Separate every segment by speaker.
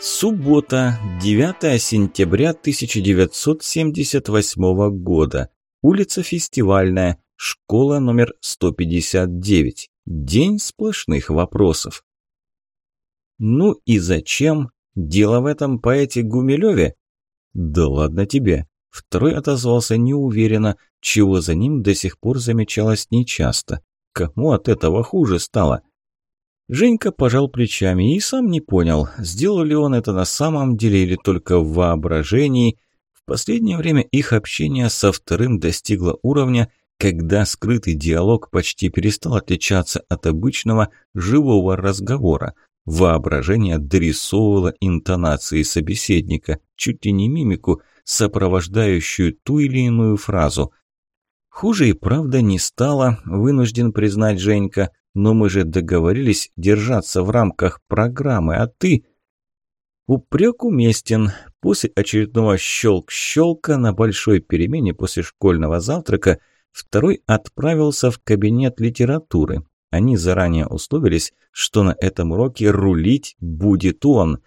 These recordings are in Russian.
Speaker 1: Суббота, 9 сентября 1978 года. Улица Фестивальная, школа номер 159. День сплошных вопросов. Ну и зачем? Дело в этом поэте Гумилеве? Да ладно тебе. Второй отозвался неуверенно, чего за ним до сих пор замечалось нечасто. Кому от этого хуже стало? Женька пожал плечами и сам не понял, сделал ли он это на самом деле или только в воображении. В последнее время их общение со вторым достигло уровня, когда скрытый диалог почти перестал отличаться от обычного живого разговора. Воображение дорисовывало интонации собеседника, чуть ли не мимику, сопровождающую ту или иную фразу. Хуже и правда не стало, вынужден признать Женька. Но мы же договорились держаться в рамках программы, а ты... Упрек уместен. После очередного щелк-щелка на большой перемене после школьного завтрака второй отправился в кабинет литературы. Они заранее условились, что на этом уроке рулить будет он.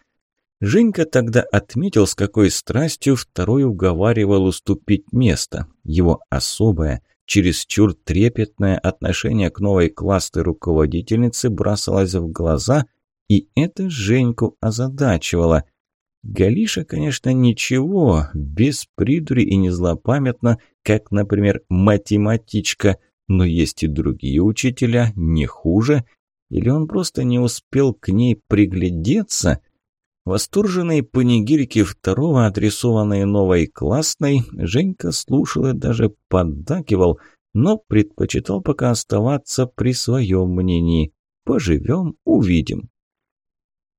Speaker 1: Женька тогда отметил, с какой страстью второй уговаривал уступить место. Его особое, чересчур трепетное отношение к новой классной руководительнице бросалось в глаза, и это Женьку озадачивало. Галиша, конечно, ничего, без придури и не злопамятно, как, например, математичка, но есть и другие учителя, не хуже, или он просто не успел к ней приглядеться – Восторженные панигирики второго, адресованные новой классной, Женька слушал и даже поддакивал, но предпочитал пока оставаться при своем мнении. Поживем – увидим.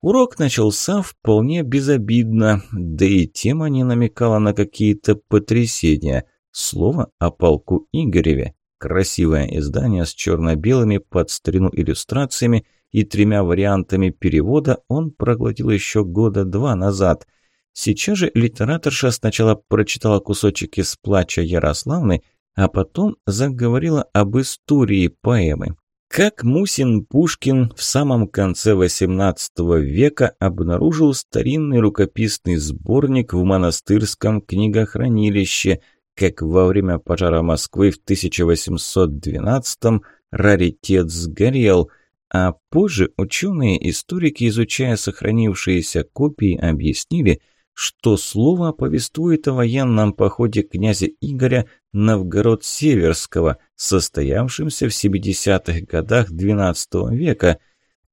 Speaker 1: Урок начался вполне безобидно, да и тема не намекала на какие-то потрясения. Слово о полку Игореве. Красивое издание с черно-белыми под иллюстрациями – и тремя вариантами перевода он проглотил еще года два назад. Сейчас же литераторша сначала прочитала кусочек из плача Ярославны, а потом заговорила об истории поэмы. Как Мусин Пушкин в самом конце XVIII века обнаружил старинный рукописный сборник в монастырском книгохранилище, как во время пожара Москвы в 1812 раритет сгорел – а позже ученые-историки, изучая сохранившиеся копии, объяснили, что слово повествует о военном походе князя Игоря Новгород-Северского, состоявшемся в 70-х годах XII века.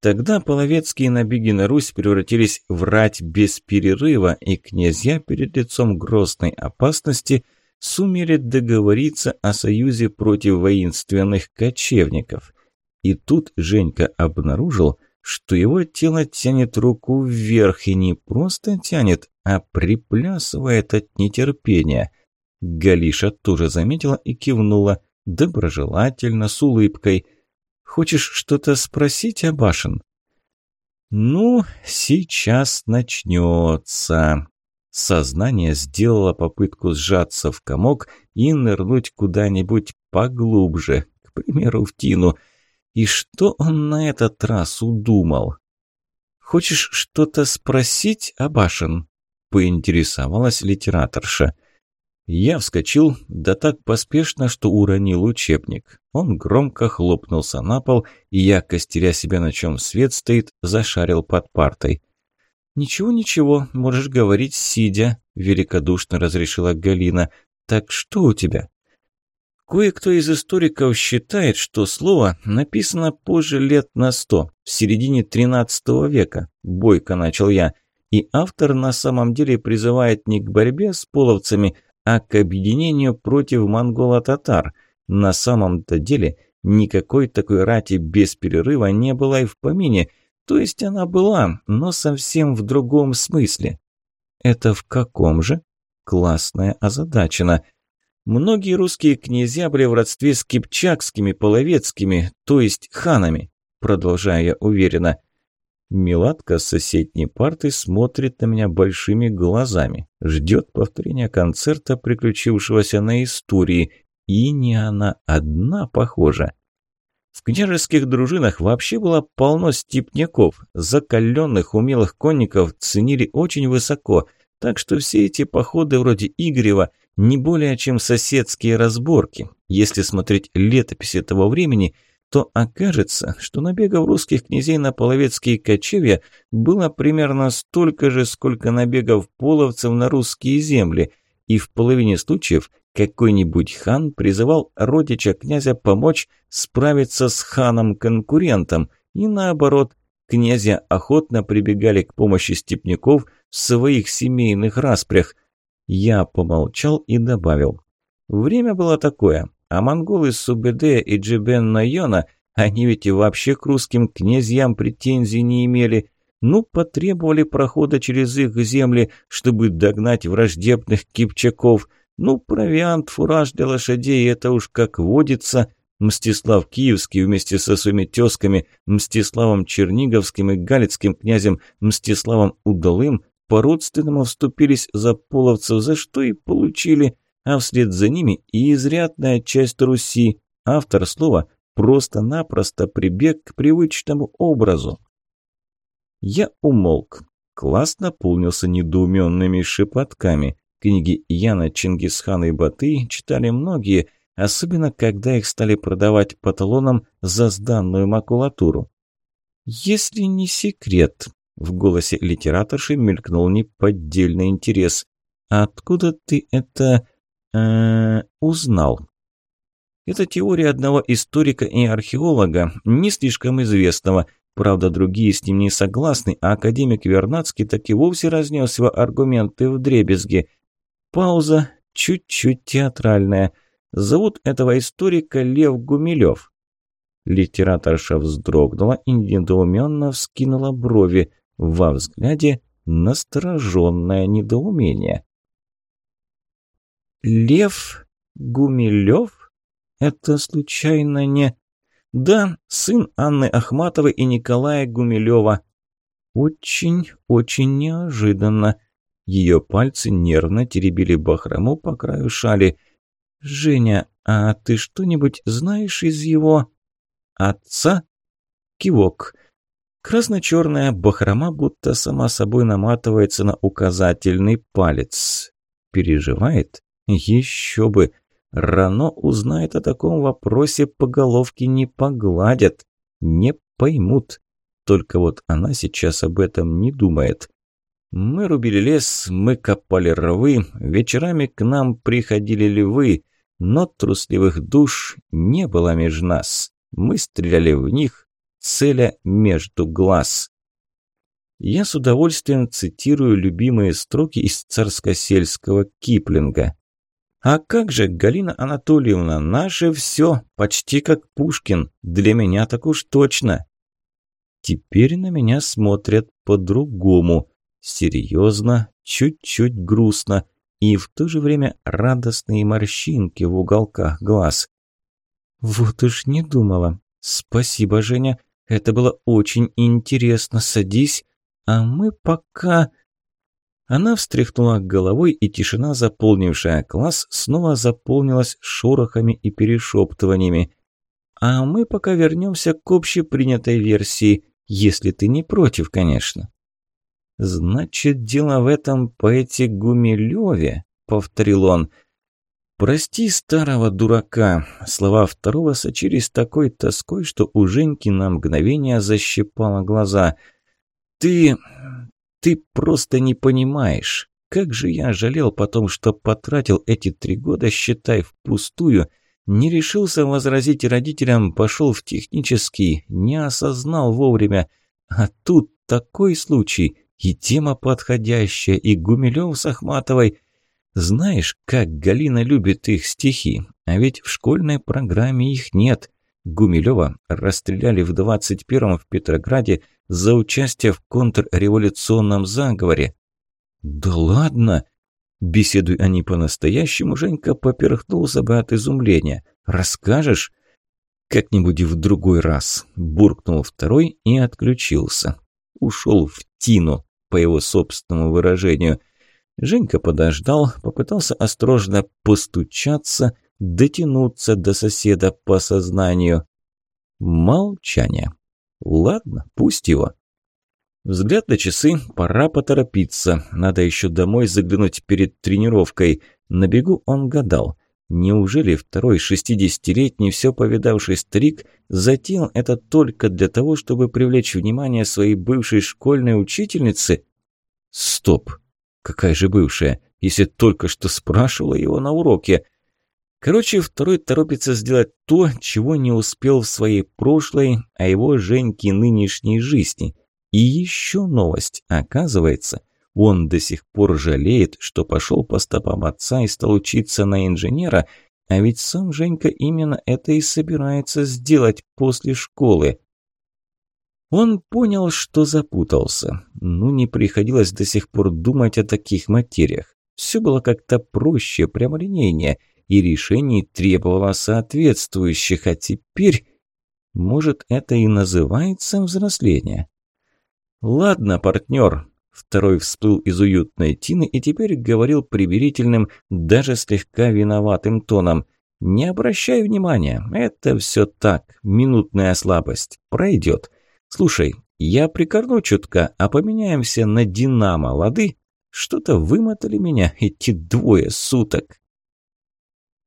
Speaker 1: Тогда половецкие набеги на Русь превратились в рать без перерыва, и князья перед лицом грозной опасности сумели договориться о союзе против воинственных кочевников – и тут Женька обнаружил, что его тело тянет руку вверх и не просто тянет, а приплясывает от нетерпения. Галиша тоже заметила и кивнула, доброжелательно, с улыбкой. «Хочешь что-то спросить, Абашин?» «Ну, сейчас начнется». Сознание сделало попытку сжаться в комок и нырнуть куда-нибудь поглубже, к примеру, в тину – и что он на этот раз удумал? «Хочешь что-то спросить, Абашин?» – поинтересовалась литераторша. Я вскочил, да так поспешно, что уронил учебник. Он громко хлопнулся на пол, и я, костеря себя, на чем свет стоит, зашарил под партой. «Ничего, ничего, можешь говорить, сидя», – великодушно разрешила Галина. «Так что у тебя?» Кое-кто из историков считает, что слово написано позже лет на сто, в середине XIII века, бойко начал я, и автор на самом деле призывает не к борьбе с половцами, а к объединению против монголо-татар. На самом-то деле никакой такой рати без перерыва не было и в помине, то есть она была, но совсем в другом смысле. Это в каком же? Классная озадачена – Многие русские князья были в родстве с кипчакскими, половецкими, то есть ханами, продолжая я уверенно. Милатка с соседней парты смотрит на меня большими глазами, ждет повторения концерта, приключившегося на истории, и не она одна похожа. В княжеских дружинах вообще было полно степняков, закаленных умелых конников ценили очень высоко, так что все эти походы вроде Игорева не более чем соседские разборки. Если смотреть летописи того времени, то окажется, что набегов русских князей на половецкие кочевья было примерно столько же, сколько набегов половцев на русские земли, и в половине случаев какой-нибудь хан призывал родича князя помочь справиться с ханом-конкурентом, и наоборот, князья охотно прибегали к помощи степняков в своих семейных распрях. Я помолчал и добавил. Время было такое, а монголы Субедея и Джибен Найона, они ведь и вообще к русским князьям претензий не имели, ну, потребовали прохода через их земли, чтобы догнать враждебных кипчаков – ну, провиант, фураж для лошадей – это уж как водится. Мстислав Киевский вместе со своими тезками Мстиславом Черниговским и Галицким князем Мстиславом Удалым по-родственному вступились за половцев, за что и получили, а вслед за ними и изрядная часть Руси. Автор слова просто-напросто прибег к привычному образу. Я умолк. Класс наполнился недоуменными шепотками. Книги Яна, Чингисхана и Баты читали многие, особенно когда их стали продавать по талонам за сданную макулатуру. «Если не секрет», – в голосе литераторши мелькнул неподдельный интерес. «Откуда ты это... Э, узнал?» Это теория одного историка и археолога, не слишком известного. Правда, другие с ним не согласны, а академик Вернадский так и вовсе разнес его аргументы в дребезги – Пауза чуть-чуть театральная. Зовут этого историка Лев Гумилев. Литераторша вздрогнула и недоуменно вскинула брови. Во взгляде настороженное недоумение. «Лев Гумилев? Это случайно не...» «Да, сын Анны Ахматовой и Николая Гумилева». «Очень-очень неожиданно. Ее пальцы нервно теребили бахрому по краю шали. «Женя, а ты что-нибудь знаешь из его...» «Отца?» Кивок. Красно-черная бахрома будто сама собой наматывается на указательный палец. Переживает? Еще бы! Рано узнает о таком вопросе, по головке не погладят, не поймут. Только вот она сейчас об этом не думает. Мы рубили лес, мы копали рвы, вечерами к нам приходили львы, но трусливых душ не было меж нас. Мы стреляли в них, целя между глаз. Я с удовольствием цитирую любимые строки из царскосельского Киплинга. «А как же, Галина Анатольевна, наше все, почти как Пушкин, для меня так уж точно». Теперь на меня смотрят по-другому. Серьезно, чуть-чуть грустно и в то же время радостные морщинки в уголках глаз. «Вот уж не думала. Спасибо, Женя. Это было очень интересно. Садись. А мы пока...» Она встряхнула головой, и тишина, заполнившая класс, снова заполнилась шорохами и перешептываниями. «А мы пока вернемся к общепринятой версии, если ты не против, конечно». «Значит, дело в этом поэте Гумилеве», — повторил он. «Прости старого дурака». Слова второго сочились такой тоской, что у Женьки на мгновение защипало глаза. «Ты... ты просто не понимаешь. Как же я жалел потом, что потратил эти три года, считай, впустую, не решился возразить родителям, пошел в технический, не осознал вовремя. А тут такой случай, и тема подходящая, и Гумилев с Ахматовой. Знаешь, как Галина любит их стихи, а ведь в школьной программе их нет. Гумилева расстреляли в 21-м в Петрограде за участие в контрреволюционном заговоре. «Да ладно!» Беседуй они по-настоящему, Женька поперхнулся бы от изумления. «Расскажешь?» «Как-нибудь в другой раз», – буркнул второй и отключился. Ушел в тину по его собственному выражению. Женька подождал, попытался осторожно постучаться, дотянуться до соседа по сознанию. Молчание. Ладно, пусть его. Взгляд на часы, пора поторопиться. Надо еще домой заглянуть перед тренировкой. На бегу он гадал. Неужели второй шестидесятилетний, все повидавший старик, затеял это только для того, чтобы привлечь внимание своей бывшей школьной учительницы? Стоп! Какая же бывшая, если только что спрашивала его на уроке? Короче, второй торопится сделать то, чего не успел в своей прошлой, а его Женьки нынешней жизни. И еще новость. Оказывается, он до сих пор жалеет, что пошел по стопам отца и стал учиться на инженера, а ведь сам Женька именно это и собирается сделать после школы. Он понял, что запутался. Ну, не приходилось до сих пор думать о таких материях. Все было как-то проще, прямолинейнее, и решений требовало соответствующих, а теперь... Может, это и называется взросление? «Ладно, партнер, Второй всплыл из уютной тины и теперь говорил примирительным, даже слегка виноватым тоном. «Не обращай внимания, это все так, минутная слабость, пройдет. Слушай, я прикорну чутка, а поменяемся на «Динамо», лады? Что-то вымотали меня эти двое суток».